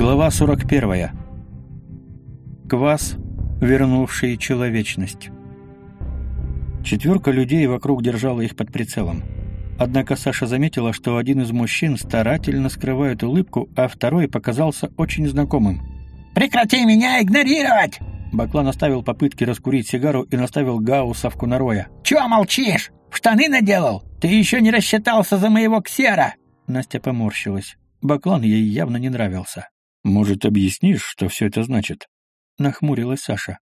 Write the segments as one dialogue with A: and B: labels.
A: Глава 41. Квас, вернувший человечность. Четверка людей вокруг держала их под прицелом. Однако Саша заметила, что один из мужчин старательно скрывает улыбку, а второй показался очень знакомым.
B: «Прекрати меня игнорировать!»
A: Баклан оставил попытки раскурить сигару и наставил Гауссовку на Роя.
B: «Чего молчишь? В штаны наделал? Ты еще не рассчитался за моего ксера!»
A: Настя поморщилась. Баклан ей явно не нравился. «Может, объяснишь, что все это значит?» Нахмурилась Саша.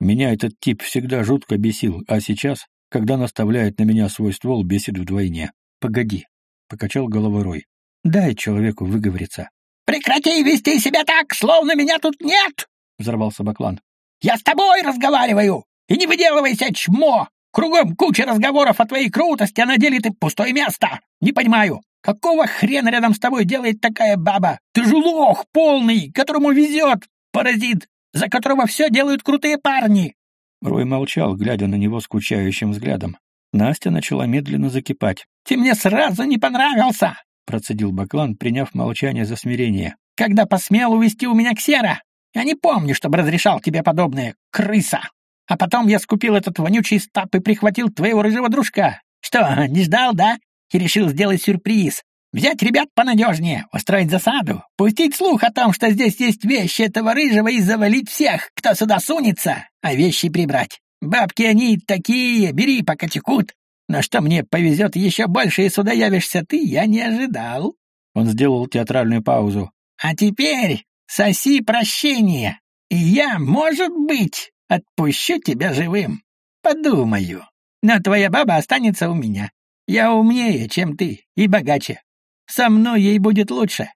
A: «Меня этот тип всегда жутко бесил, а сейчас, когда наставляет на меня свой ствол, бесит вдвойне. Погоди», — покачал головой Рой. «Дай человеку выговориться».
B: «Прекрати вести себя так, словно меня тут нет!» — взорвался Баклан. «Я с тобой разговариваю! И не выделывайся, чмо! Кругом куча разговоров о твоей крутости, а на деле ты пустое место! Не понимаю, Какого хрена рядом с тобой делает такая баба? Ты же лох полный, которому везет, паразит, за которого все делают крутые парни!»
A: Рой молчал, глядя на него скучающим взглядом. Настя начала медленно закипать.
B: «Ты мне сразу не понравился!»
A: — процедил Баклан, приняв молчание за смирение.
B: «Когда посмел увести у меня ксера? Я не помню, чтобы разрешал тебе подобное, крыса! А потом я скупил этот вонючий стап и прихватил твоего рыжего дружка. Что, не ждал, да? и решил сделать сюрприз. Взять ребят понадежнее, устроить засаду, пустить слух о том, что здесь есть вещи этого рыжего и завалить всех, кто сюда сунется, а вещи прибрать. Бабки они такие, бери, пока текут. Но что мне повезет еще больше, и сюда явишься ты, я не ожидал.
A: Он сделал театральную паузу.
B: А теперь соси прощение, и я, может быть, отпущу тебя живым. Подумаю. Но твоя баба останется у меня. Я умнее, чем ты, и богаче. Со мной ей будет лучше».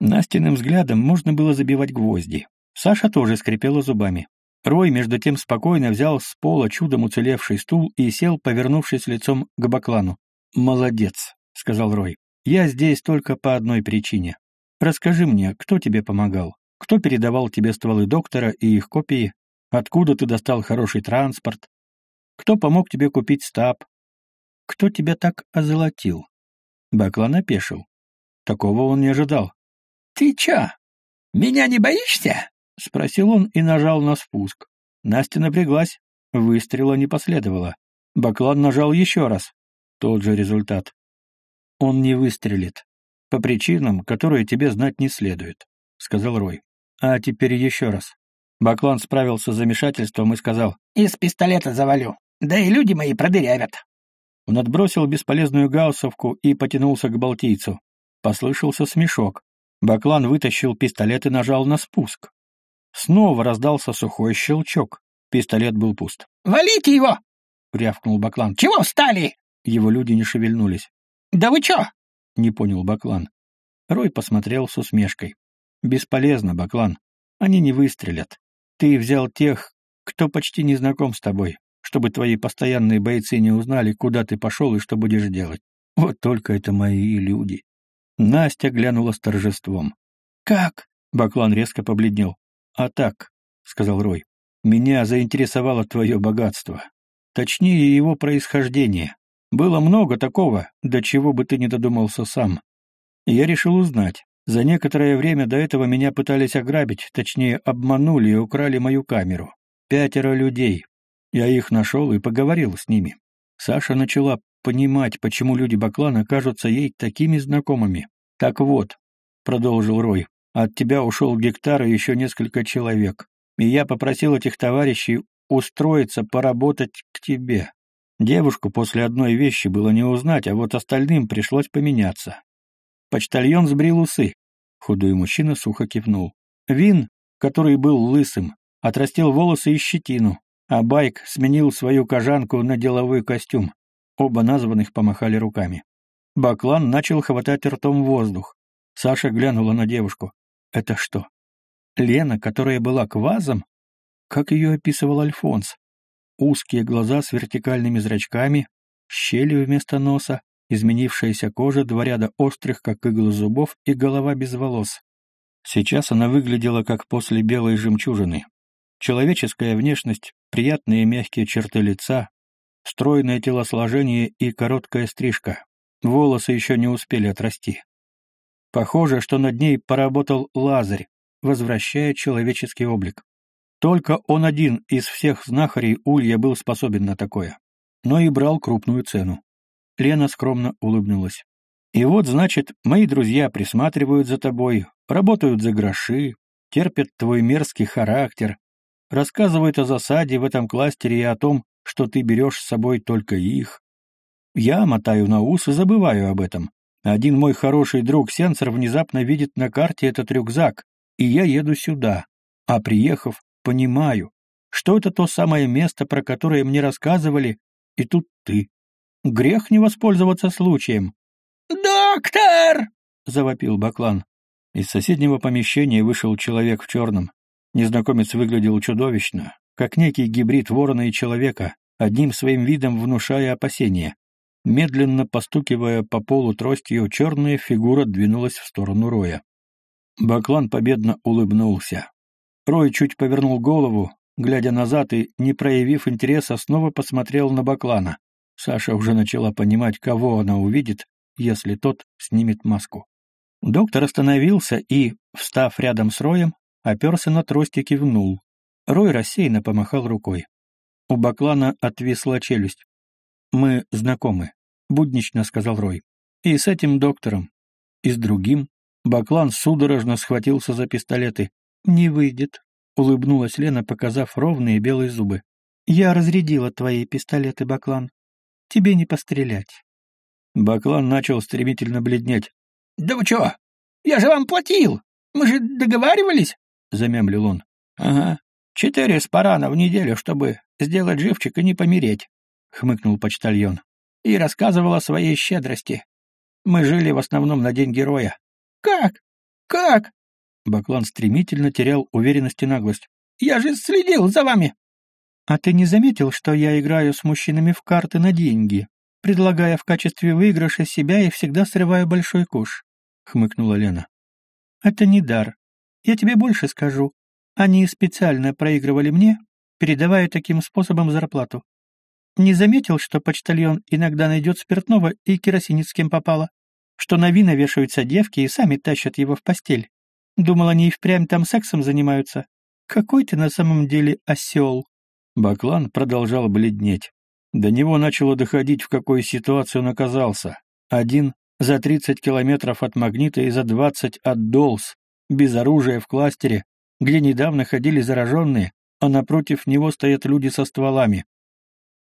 A: Настиным взглядом можно было забивать гвозди. Саша тоже скрипела зубами. Рой, между тем, спокойно взял с пола чудом уцелевший стул и сел, повернувшись лицом к Баклану. «Молодец», — сказал Рой. «Я здесь только по одной причине. Расскажи мне, кто тебе помогал? Кто передавал тебе стволы доктора и их копии? Откуда ты достал хороший транспорт? Кто помог тебе купить стаб? кто тебя так озолотил?» Баклан опешил. Такого он не ожидал.
B: «Ты чё, меня не боишься?»
A: — спросил он и нажал на спуск. Настя напряглась. Выстрела не последовало. Баклан нажал еще раз. Тот же результат. «Он не выстрелит. По причинам, которые тебе знать не следует», — сказал Рой. «А теперь еще раз». Баклан справился с замешательством и сказал.
B: «Из пистолета завалю. Да и люди мои продырявят».
A: Он отбросил бесполезную гауссовку и потянулся к балтийцу. Послышался смешок. Баклан вытащил пистолет и нажал на спуск. Снова раздался сухой щелчок. Пистолет был пуст.
B: «Валите его!»
A: — рявкнул Баклан.
B: «Чего встали?»
A: Его люди не шевельнулись.
B: «Да вы чё?»
A: — не понял Баклан. Рой посмотрел с усмешкой. «Бесполезно, Баклан. Они не выстрелят. Ты взял тех, кто почти не знаком с тобой чтобы твои постоянные бойцы не узнали, куда ты пошел и что будешь делать. Вот только это мои люди». Настя глянула с торжеством.
B: «Как?»
A: — Баклан резко побледнел. «А так», — сказал Рой, — «меня заинтересовало твое богатство. Точнее, его происхождение. Было много такого, до чего бы ты не додумался сам. я решил узнать. За некоторое время до этого меня пытались ограбить, точнее, обманули и украли мою камеру. Пятеро людей, я их нашел и поговорил с ними. Саша начала понимать, почему люди Баклана кажутся ей такими знакомыми. «Так вот», — продолжил Рой, — «от тебя ушел гектар и еще несколько человек, и я попросил этих товарищей устроиться поработать к тебе. Девушку после одной вещи было не узнать, а вот остальным пришлось поменяться. Почтальон сбрил усы. Худой мужчина сухо кивнул. Вин, который был лысым, отрастил волосы и щетину, а Байк сменил свою кожанку на деловой костюм. Оба названных помахали руками. Баклан начал хватать ртом воздух. Саша глянула на девушку. «Это что? Лена, которая была квазом? Как ее описывал Альфонс? Узкие глаза с вертикальными зрачками, щели вместо носа, изменившаяся кожа, два ряда острых, как иглы зубов, и голова без волос. Сейчас она выглядела как после белой жемчужины. Человеческая внешность, приятные мягкие черты лица, стройное телосложение и короткая стрижка. Волосы еще не успели отрасти. Похоже, что над ней поработал Лазарь, возвращая человеческий облик. Только он один из всех знахарей Улья был способен на такое. Но и брал крупную цену. Лена скромно улыбнулась. «И вот, значит, мои друзья присматривают за тобой, работают за гроши, терпят твой мерзкий характер, рассказывают о засаде в этом кластере и о том, что ты берешь с собой только их. Я мотаю на ус и забываю об этом. Один мой хороший друг Сенсор внезапно видит на карте этот рюкзак, и я еду сюда. А приехав, понимаю, что это то самое место, про которое мне рассказывали, и тут ты. Грех не воспользоваться случаем.
B: «Доктор!»
A: — завопил Баклан. Из соседнего помещения вышел человек в черном. Незнакомец выглядел чудовищно, как некий гибрид ворона и человека, одним своим видом внушая опасения. Медленно постукивая по полу тростью, черная фигура двинулась в сторону Роя. Баклан победно улыбнулся. Рой чуть повернул голову, глядя назад и, не проявив интереса, снова посмотрел на Баклана. Саша уже начала понимать, кого она увидит, если тот снимет маску. Доктор остановился и, встав рядом с Роем, оперся на трость и кивнул. Рой рассеянно помахал рукой. У Баклана отвисла челюсть. «Мы знакомы», — буднично сказал Рой. «И с этим доктором, и с другим». Баклан судорожно схватился за пистолеты. «Не выйдет», — улыбнулась Лена, показав ровные белые зубы. «Я разрядила твои пистолеты, Баклан. Тебе не пострелять». Баклан начал стремительно бледнеть.
B: «Да вы чё? Я же вам платил! Мы же договаривались!» — замямлил он.
A: «Ага, четыре спарана в неделю, чтобы сделать живчик и не помереть», — хмыкнул почтальон. «И рассказывал о своей щедрости. Мы жили в основном на день героя».
B: «Как? Как?»
A: Баклан стремительно терял уверенность и наглость.
B: «Я же следил за вами!»
A: «А ты не заметил, что я играю с мужчинами в карты на деньги, предлагая в качестве выигрыша себя и всегда срываю большой куш?» — хмыкнула Лена. «Это не дар. Я тебе больше скажу. Они специально проигрывали мне, передавая таким способом зарплату. Не заметил, что почтальон иногда найдет спиртного и керосинец с кем попало? Что на вина вешаются девки и сами тащат его в постель? Думал, они и впрямь там сексом занимаются. Какой ты на самом деле осел?» Баклан продолжал бледнеть. До него начало доходить, в какой ситуации он оказался. Один за 30 километров от магнита и за 20 от Долс, без оружия в кластере, где недавно ходили зараженные, а напротив него стоят люди со стволами.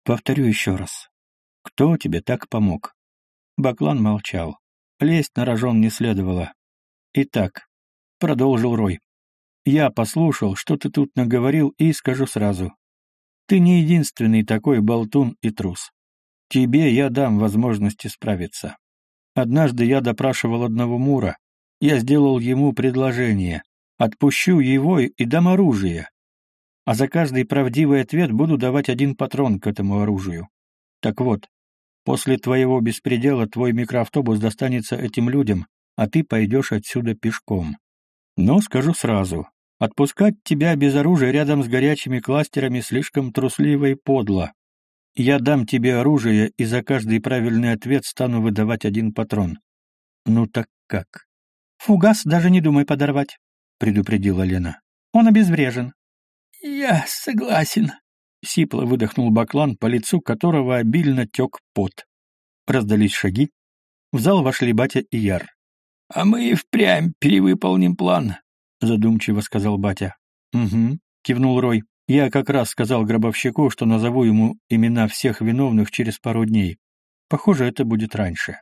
A: Повторю еще раз. Кто тебе так помог? Баклан молчал. Лезть на рожон не следовало. Итак, продолжил Рой. Я послушал, что ты тут наговорил, и скажу сразу. Ты не единственный такой болтун и трус. Тебе я дам возможность исправиться. Однажды я допрашивал одного Мура. Я сделал ему предложение. Отпущу его и дам оружие. А за каждый правдивый ответ буду давать один патрон к этому оружию. Так вот, после твоего беспредела твой микроавтобус достанется этим людям, а ты пойдешь отсюда пешком. Но скажу сразу, отпускать тебя без оружия рядом с горячими кластерами слишком трусливо и подло. Я дам тебе оружие, и за каждый правильный ответ стану выдавать один патрон. Ну так как? Фугас даже не думай подорвать предупредила Лена. «Он обезврежен».
B: «Я согласен», —
A: сипло выдохнул Баклан, по лицу которого обильно тек пот. Раздались шаги. В зал вошли Батя и Яр.
B: «А мы и впрямь перевыполним план», —
A: задумчиво сказал Батя. «Угу», — кивнул Рой. «Я как раз сказал гробовщику, что назову ему имена всех виновных через пару дней. Похоже, это будет раньше».